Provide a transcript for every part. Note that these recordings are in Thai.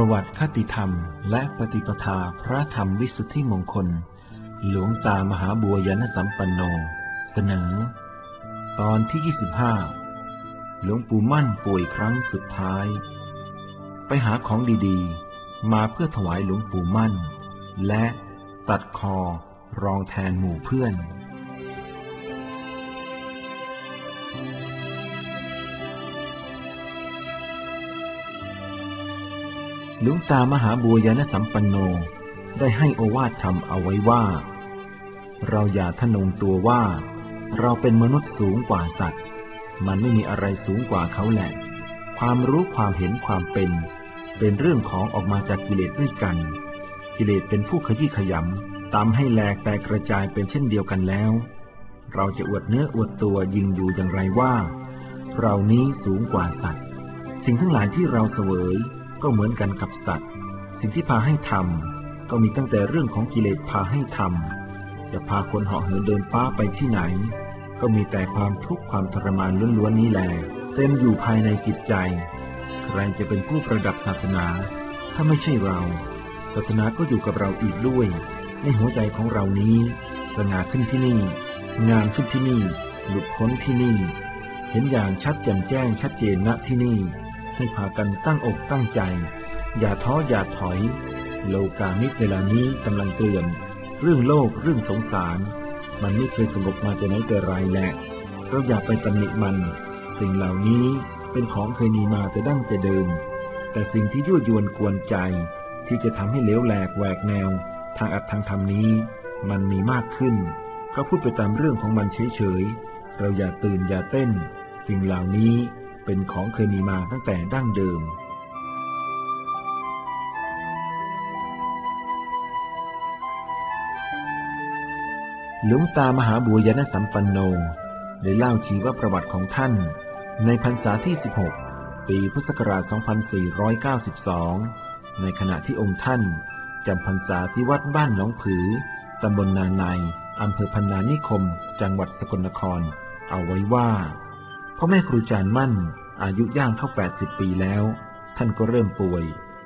ประวัติคติธรรม และปฏิปทาพระธรรมวิสุทธิมงคล หลวงตามหาบัวยานสัมปันโน เสนอ ตอนที่ 25 หลวงปู่มั่นป่วยครั้งสุดท้าย ไปหาของดีๆ มาเพื่อถวายหลวงปู่มั่น และตัดคอรองแทนหมู่เพื่อน หลวงตามหาบัวยานสัมปันโนได้ให้โอวาทธรรมเอาไว้ว่า เราอย่าทะนงตัวว่า เราเป็นมนุษย์สูงกว่าสัตว์ มันไม่มีอะไรสูงกว่าเขาแหละ ความรู้ความเห็นความเป็น เป็นเรื่องของออกมาจากกิเลสด้วยกัน กิเลสเป็นผู้ขยี้ขยำตามให้แหลกแตกกระจายเป็นเช่นเดียวกันแล้ว เราจะอวดเนื้ออวดตัวยิงอยู่อย่างไรว่า เรานี้สูงกว่าสัตว์ สิ่งทั้งหลายที่เราเสวย ก็เหมือนกันกับสัตว์ สิ่งที่พาให้ทำก็มีตั้งแต่เรื่องของกิเลสพาให้ทำจะพาคนเหาะเหินเดินฟ้าไปที่ไหน ก็มีแต่ความทุกข์ความทรมานล้วนๆนี้แหละเต็มอยู่ภายในจิตใจ ใครจะเป็นผู้ประดับศาสนา ถ้าไม่ใช่เรา ศาสนาก็อยู่กับเราอีกด้วย ในหัวใจของเรานี้ สง่าขึ้นที่นี่ งามขึ้นที่นี่ หลุดพ้นที่นี่ เห็นอย่างชัดแจ่มแจ้งชัดเจนณที่นี่ ให้พากันตั้งอกตั้งใจ อย่าท้ออย่าถอย โลกามิตรเวลานี้กำลังเกลื่อนเรื่องโลกเรื่องสงสาร มันไม่เคยสงบมาแต่ไหนแต่ไรแหละเราอย่าไปตำหนิมัน สิ่งเหล่านี้เป็นของเคยมีมาแต่ดั้งแต่เดิม แต่สิ่งที่ยั่วยวนกวนใจ ที่จะทำให้เลวแหลกแหวกแนว ทางอัดทางธรรมนี้ มันมีมากขึ้นก็พูดไปตามเรื่องของมันเฉยๆเราอย่าตื่นอย่าเต้น สิ่งเหล่านี้ เป็นของเคยมีมาตั้งแต่ดั้งเดิม หลวงตามหาบัวยานสัมปันโนได้เล่าชีวประวัติของท่าน ในพรรษาที่ 16 ปีพุทธศักราช 2492 ในขณะที่องค์ท่านจำพรรษาที่วัดบ้านหนองผือ ตำบลนาใน อำเภอพันนานิคม จังหวัดสกลนคร เอาไว้ว่า พ่อแม่ครูจารย์มั่น อายุย่างเข้า 80 ปีแล้ว ท่านก็เริ่มป่วย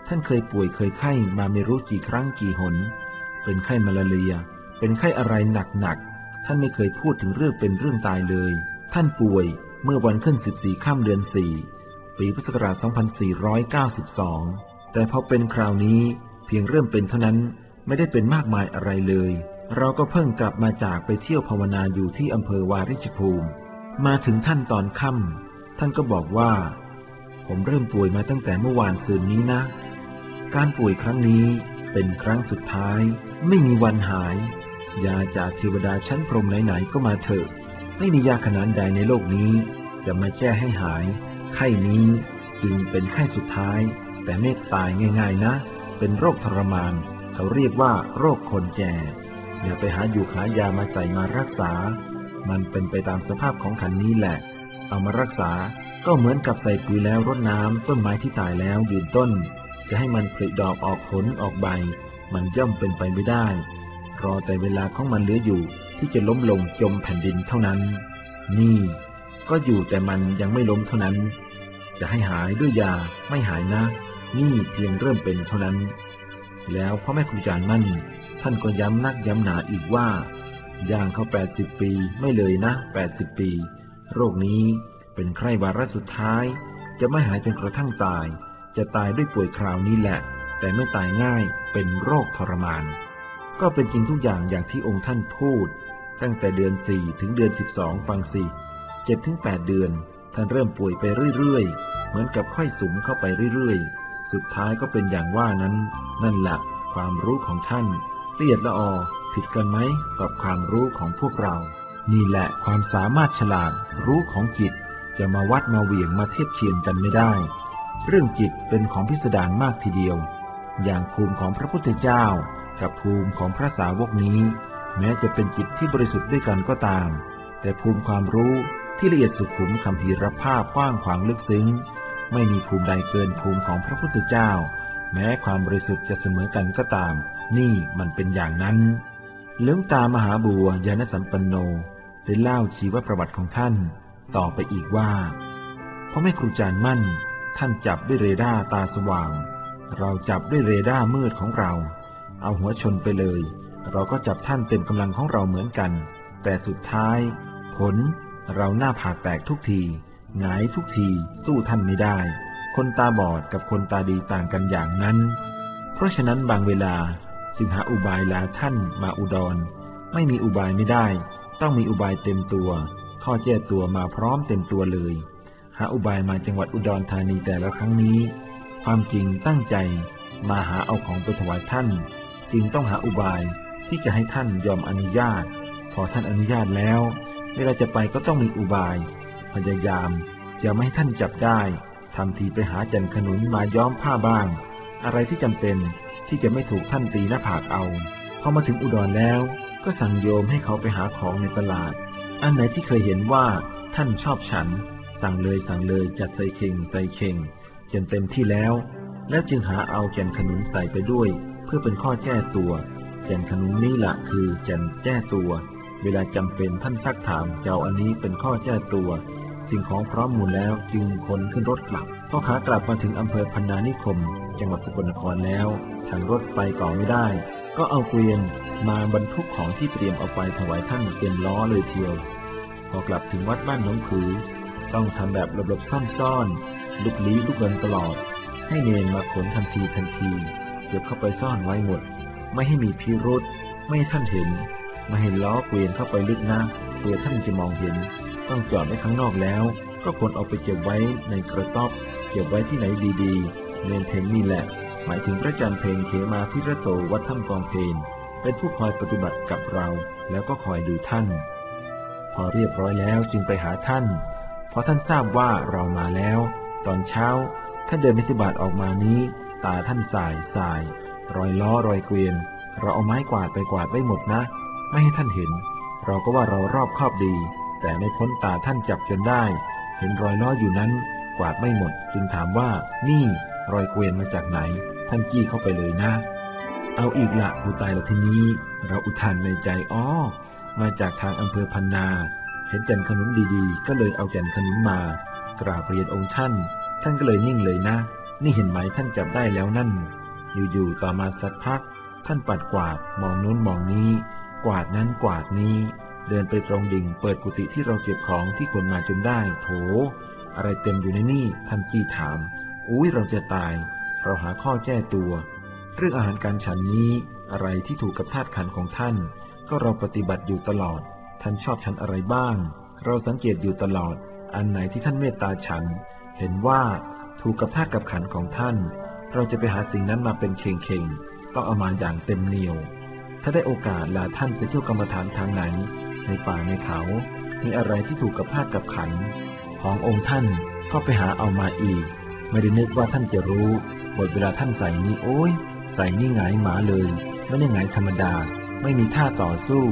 ท่านเคยป่วยเคยไข้มาไม่รู้กี่ครั้งกี่หน เป็นไข้มาลาเรีย เป็นไข้อะไรหนักๆ ท่านไม่เคยพูดถึงเรื่องเป็นเรื่องตายเลย ท่านป่วยเมื่อวันขึ้น 14ข้ามเดือน 4 ปีพุทธศักราช 2492 แต่พอเป็นคราวนี้เพียงเริ่มเป็นเท่านั้นไม่ได้เป็นมากมายอะไรเลย เราก็เพิ่งกลับมาจากไปเที่ยวภาวนาอยู่ที่อำเภอวาริชภูมิ มาถึงท่านตอนค่ำท่านก็บอกว่า ผมเริ่มป่วยมาตั้งแต่เมื่อวานซืนนี้นะ การป่วยครั้งนี้เป็นครั้งสุดท้าย ไม่มีวันหาย ยาจากเทวดาชั้นพรหมไหนๆก็มาเถอะ ไม่มียาขนาดใดในโลกนี้ จะมาแก้ให้หาย ไข้นี้จึงเป็นไข้สุดท้าย แต่ไม่ตายง่ายๆนะ เป็นโรคทรมาน เขาเรียกว่าโรคคนแก่ อย่าไปหาอยู่หายามาใส่มารักษา มันเป็นไปตามสภาพของขันนี้แหละ เอามารักษาก็เหมือนกับใส่ปุ๋ยแล้วรดน้ำต้นไม้ที่ตายแล้วยืนต้น จะให้มันผลิดอกออกผลออกใบ มันย่อมเป็นไปไม่ได้ รอแต่เวลาของมันเหลืออยู่ที่จะล้มลงจมแผ่นดินเท่านั้น นี่ ก็อยู่แต่มันยังไม่ล้มเท่านั้น จะให้หายด้วยยาไม่หายนะ นี่เพียงเริ่มเป็นเท่านั้น แล้วพ่อแม่ครูอาจารย์มั่น ท่านก็ย้ำนักย้ำหนาอีกว่า ย่างเข้า 80 ปีไม่เลยนะ 80 ปี โรคนี้เป็นไข้วาระสุดท้าย จะไม่หายจนกระทั่งตาย จะตายด้วยป่วยคราวนี้แหละ แต่ไม่ตายง่ายเป็นโรคทรมาน ก็เป็นจริงทุกอย่างอย่างที่องค์ท่านพูด ตั้งแต่เดือน 4 ถึงเดือน 12 ฟังสิ7ถึง 8 เดือน ท่านเริ่มป่วยไปเรื่อยๆ เหมือนกับค่อยสุมเข้าไปเรื่อยๆ สุดท้ายก็เป็นอย่างว่านั้น นั่นแหละความรู้ของท่านเอียดละออ ผิดกันไหมกับความรู้ของพวกเรา นี่แหละความสามารถฉลาดรู้ของจิต จะมาวัดมาเหวี่ยงมาเทียบเคียงกันไม่ได้ เรื่องจิตเป็นของพิสดารมากทีเดียว อย่างภูมิของพระพุทธเจ้า กับภูมิของพระสาวกนี้ แม้จะเป็นจิตที่บริสุทธิ์ด้วยกันก็ตาม แต่ภูมิความรู้ที่ละเอียดสุขุมคำพีรภาพกว้างขวางลึกซึ้ง ไม่มีภูมิใดเกินภูมิของพระพุทธเจ้า แม้ความบริสุทธิ์จะเสมอกันก็ตาม นี่มันเป็นอย่างนั้น หลวงตามหาบัวญาณสัมปันโนได้เล่าชีวประวัติของท่านต่อไปอีกว่าพ่อแม่ครูจารย์มั่น ท่านจับด้วยเรดาร์ตาสว่าง เราจับด้วยเรดาร์มืดของเรา เอาหัวชนไปเลย เราก็จับท่านเต็มกำลังของเราเหมือนกัน แต่สุดท้าย ผลเราหน้าผากแตกทุกทีหงายทุกทีสู้ท่านไม่ได้ คนตาบอดกับคนตาดีต่างกันอย่างนั้น เพราะฉะนั้นบางเวลา จึงหาอุบายลาท่านมาอุดร ไม่มีอุบายไม่ได้ ต้องมีอุบายเต็มตัว ข้อแก้ตัวมาพร้อมเต็มตัวเลย หาอุบายมาจังหวัดอุดรธานีแต่ละครั้งนี้ ความจริงตั้งใจมาหาเอาของไปถวายท่าน จึงต้องหาอุบายที่จะให้ท่านยอมอนุญาต พอท่านอนุญาตแล้ว เวลาจะไปก็ต้องมีอุบาย พยายามจะไม่ให้ท่านจับได้ทำทีไปหาจันขนุนมาย้อมผ้าบ้าง อะไรที่จำเป็น ที่จะไม่ถูกท่านตีหน้าผากเอา พอมาถึงอุดรแล้ว ก็สั่งโยมให้เขาไปหาของในตลาด อันไหนที่เคยเห็นว่าท่านชอบฉัน สั่งเลยสั่งเลยจัดใส่เข่งใส่เข่งจนเต็มที่แล้ว แล้วจึงหาเอาแก่นขนุนใส่ไปด้วย เพื่อเป็นข้อแก้ตัว แก่นขนุนนี่แหละคือแก่นแก้ตัว เวลาจำเป็นท่านซักถามเจ้าอันนี้เป็นข้อแก้ตัว สิ่งของพร้อมหมดแล้วจึงขนขึ้นรถกลับ พอขากลับมาถึงอำเภอพันนานิคม จังหวัดสกลนครแล้ว ทางรถไปต่อไม่ได้ ก็เอาเกวียนมาบรรทุกของที่เตรียมเอาไปถวายท่านเต็มล้อเลยเทียว พอกลับถึงวัดบ้านหนองขือ ต้องทำแบบหลบๆซ่อนๆลุกลี้ลุกเลินตลอด ให้เนนมาขนทันทีทันทีเก็บเข้าไปซ่อนไว้หมด ไม่ให้มีพิรุษไม่ให้ท่านเห็น ไม่ให้ล้อเกวียนเข้าไปลึกนะเพื่อท่านจะมองเห็น ต้องจอดไว้ข้างนอกแล้ว ก็ขนเอาไปเก็บไว้ในกระต๊อบ เก็บไว้ที่ไหนดีๆเนนเพงนี่แหละ หมายถึงพระจันทร์เพงเขมาพิระโตวัดถ้ำกองเพนเป็นผู้คอยปฏิบัติกับเรา แล้วก็คอยดูท่าน พอเรียบร้อยแล้วจึงไปหาท่านพอท่านทราบว่าเรามาแล้ว ตอนเช้าท่านเดินมิถิบาตออกมานี้ ตาท่านสายสาย รอยล้อรอยเกวียน เราเอาไม้กวาดไปกวาดไว้หมดนะ ไม่ให้ท่านเห็น เราก็ว่าเรารอบคอบดี แต่ไม่พ้นตาท่านจับจนได้ เห็นรอยล้ออยู่นั้น กวาดไม่หมด จึงถามว่า นี่รอยเกวียนมาจากไหน ท่านจี้เข้าไปเลยนะ เอาอีกละกูตายแล้วทีนี้ เราอุทานในใจอ้อมาจากทางอำเภอพันนา เห็นจันขนุนดีๆ ก็เลยเอาจันขนุนมา กราบเรียนองค์ท่าน ท่านก็เลยนิ่งเลยนะ นี่เห็นไหมท่านจับได้แล้วนั่น อยู่ๆต่อมาสักพัก ท่านปัดกวาดมองนู้นมองนี้ กวาดนั้นกวาดนี้ เดินไปตรงดิ่ง เปิดกุฏิที่เราเก็บของที่คนมาจนได้ โถ อะไรเต็มอยู่ในนี่ท่านจี้ถาม อุ้ยเราจะตาย เราหาข้อแก้ตัว เรื่องอาหารการฉันนี้อะไรที่ถูกกับธาตุขันของท่าน ก็เราปฏิบัติอยู่ตลอด ท่านชอบฉันอะไรบ้าง เราสังเกตอยู่ตลอด อันไหนที่ท่านเมตตาฉัน เห็นว่าถูกกับธาตุกับขันของท่าน เราจะไปหาสิ่งนั้นมาเป็นเข่งเข่งๆต้องเอามาอย่างเต็มเหนียว ถ้าได้โอกาสลาท่านไปเที่ยวกรรมฐานทางไหน ในป่าในเขา มีอะไรที่ถูกกับธาตุกับขัน ขององค์ท่านก็ไปหาเอามาอีก ไม่ได้นึกว่าท่านจะรู้หมดเวลาท่านใส่นี่โอ้ย ใส่นี่หงายหมาเลย ไม่ได้หงายธรรมดา ไม่มีท่าต่อสู้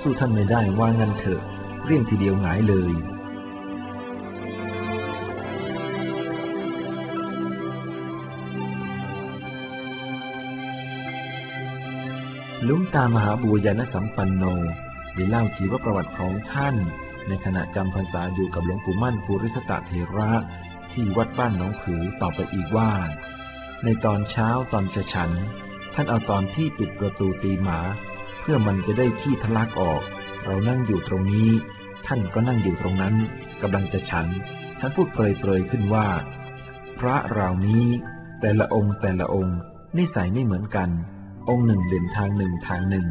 สู้ท่านไม่ได้ว่างันเถอะเรียงทีเดียวหงายเลยลุงตามหาบุญญาณสัมปันโน ได้เล่าทีว่าประวัติของท่าน ในขณะจำพรรษาอยู่กับหลวงปู่มั่นภูริทัตเทระที่วัดบ้านหนองผือต่อไปอีกว่า ในตอนเช้าตอนจะฉัน ท่านเอาตอนที่ปิดประตูตีหมา เพื่อมันจะได้ขี้ทะลักออก เรานั่งอยู่ตรงนี้ ท่านก็นั่งอยู่ตรงนั้นกำลังจะฉัน ท่านพูดเปรยๆขึ้นว่า พระเรานี้ แต่ละองค์แต่ละองค์นิสัยไม่เหมือนกัน องค์หนึ่งเด่นทางหนึ่งทางหนึ่ง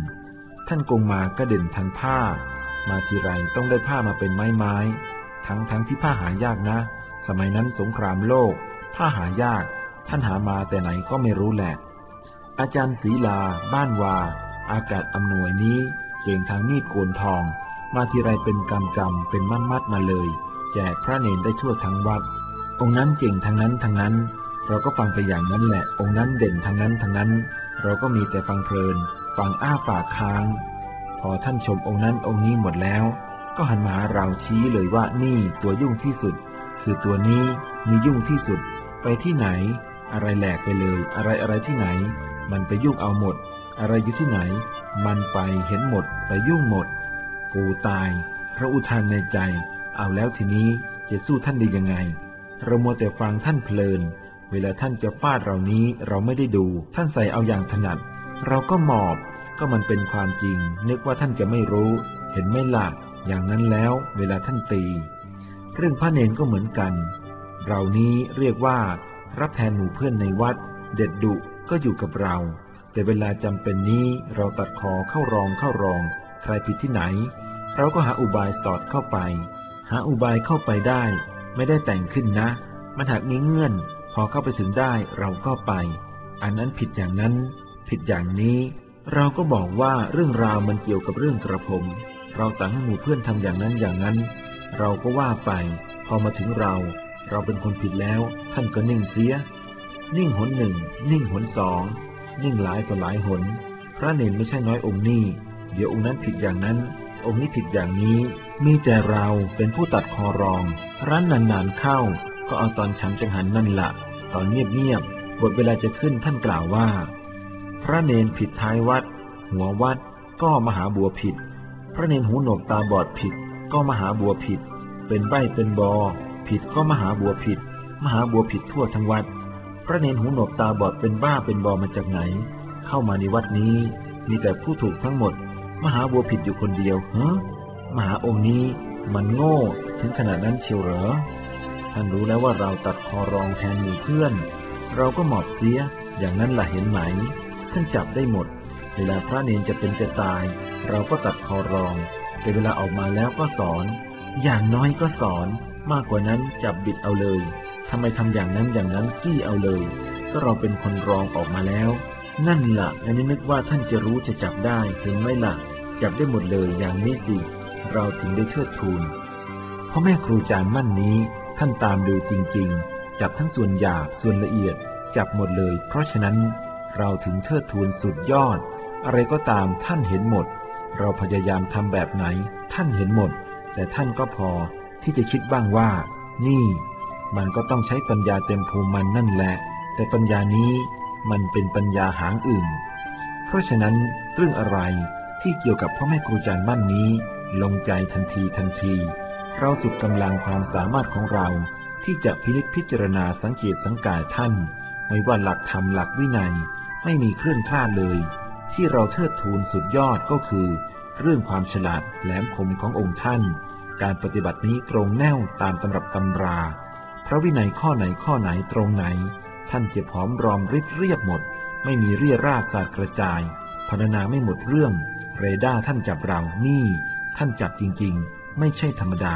ท่านกงมาก็เด่นทางผ้า มาทีไรต้องได้ผ้ามาเป็นไม้ไม้ ทั้งทั้งที่ผ้าหายากนะ สมัยนั้นสงครามโลก ผ้าหายาก ท่านหามาแต่ไหนก็ไม่รู้แหละ อาจารย์ศรีลา บ้านวา อากาศอำนวยนี้ เก่งทางมีดโกนทอง มาทีไรเป็นกำกำเป็นมัดมัดมาเลย แจกพระเนนได้ทั่วทั้งวัด องนั้นเก่งทางนั้นทางนั้น เราก็ฟังไปอย่างนั้นแหละ องนั้นเด่นทางนั้นทางนั้น เราก็มีแต่ฟังเพลิน ฟังอ้าปากค้าง พอท่านชมองค์นั้นองค์นี้หมดแล้ว ก็หันมาหาเราชี้เลยว่านี่ตัวยุ่งที่สุด คือตัวนี้มียุ่งที่สุด ไปที่ไหน อะไรแหลกไปเลย อะไรอะไรที่ไหน มันไปยุ่งเอาหมด อะไรอยู่ที่ไหน มันไปเห็นหมดไปยุ่งหมด กูตาย พระอุทานในใจ เอาแล้วทีนี้จะสู้ท่านได้ยังไงเรามัวแต่ฟังท่านเพลิน เวลาท่านจะฟาดเรานี้เราไม่ได้ดู ท่านใส่เอาอย่างถนัด เราก็หมอบก็มันเป็นความจริง นึกว่าท่านจะไม่รู้ เห็นไม่ล่ะอย่างนั้นแล้ว เวลาท่านตี เรื่องพระเนนก็เหมือนกัน เรานี้เรียกว่า รับแทนหมู่เพื่อนในวัด เด็ดดุก็อยู่กับเรา แต่เวลาจำเป็นนี้เราตัดคอเข้ารองเข้ารอง ใครผิดที่ไหน เราก็หาอุบายสอดเข้าไป หาอุบายเข้าไปได้ ไม่ได้แต่งขึ้นนะ มันหากมีเงื่อน พอเข้าไปถึงได้เราก็ไป อันนั้นผิดอย่างนั้น ผิดอย่างนี้ เราก็บอกว่าเรื่องราวมันเกี่ยวกับเรื่องกระผม เราสั่งให้หมู่เพื่อนทำอย่างนั้นอย่างนั้น เราก็ว่าไป พอมาถึงเรา เราเป็นคนผิดแล้ว ท่านก็นิ่งเสีย นิ่งหนหนึ่ง นิ่งหนสอง นิ่งหลายกว่าหลายหน พระเนนไม่ใช่น้อยองค์นี่เดี๋ยวองค์นั้นผิดอย่างนั้น องค์นี้ผิดอย่างนี้ มีแต่เราเป็นผู้ตัดคอรอง ร้านนานๆเข้า ก็เอาตอนฉันจังหันนั่นละ ตอนเงียบๆ บทเวลาจะขึ้นท่านกล่าวว่า พระเนนผิดท้ายวัด หัววัดก็มหาบัวผิด พระเนนหูหนวกตาบอดผิด ก็มหาบัวผิด เป็นใบเป็นบอ ผิดก็มหาบัวผิด มหาบัวผิดทั่วทั้งวัด พระเนนหูหนวกตาบอดเป็นบ้าเป็นบอมาจากไหน เข้ามาในวัดนี้ มีแต่ผู้ถูกทั้งหมด มหาบัวผิดอยู่คนเดียวเฮ้มหาองค์นี้มันโง่ถึงขนาดนั้นเชียวเหรอ ท่านรู้แล้วว่าเราตัดคอรองแทนหมู่เพื่อน เราก็หมอบเสียอย่างนั้นล่ะเห็นไหม ท่านจับได้หมด เวลาพระเนนจะเป็นจะตาย เราก็ตัดคอรอง แต่เวลาออกมาแล้วก็สอน อย่างน้อยก็สอน มากกว่านั้นจับบิดเอาเลยทำไมทำอย่างนั้นอย่างนั้นกี้เอาเลย ก็เราเป็นคนรองออกมาแล้ว นั่นละ่ะอันนี้นึกว่าท่านจะรู้จะจับได้เห็นไหมละ่ะ จับได้หมดเลยอย่างนี้สิ เราถึงได้เทิดทูนเพราะแม่ครูจารย์มั่นนี้ ท่านตามดูจริง ๆ จับทั้งส่วนหยาบส่วนละเอียด จับหมดเลย เพราะฉะนั้น เราถึงเทิดทูนสุดยอด อะไรก็ตามท่านเห็นหมด เราพยายามทำแบบไหน ท่านเห็นหมด แต่ท่านก็พอที่จะคิดบ้างว่า นี่ มันก็ต้องใช้ปัญญาเต็มภูมิมันนั่นแหละ แต่ปัญญานี้มันเป็นปัญญาหางอื่น เพราะฉะนั้นเรื่องอะไรที่เกี่ยวกับพ่อแม่ครูอาจารย์มั่นนี้ ลงใจทันทีทันที เราสุดกำลังความสามารถของเราที่จะพินิจพิจารณาสังเกตสังกายท่าน ไม่ว่าหลักธรรมหลักวินัย ไม่มีเคลื่อนคลาดเลย ที่เราเทิดทูนสุดยอดก็คือ เรื่องความฉลาดแหลมคมขององค์ท่าน การปฏิบัตินี้ตรงแนวตามตำรับตำรา พระวินัยข้อไหนข้อไหนตรงไหน ท่านจะพร้อมรอมริบเรียบหมด ไม่มีเรียราดสาดกระจายพรรณนาไม่หมดเรื่อง เรดาร์ท่านจับเรานี่ ท่านจับจริงๆ ไม่ใช่ธรรมดา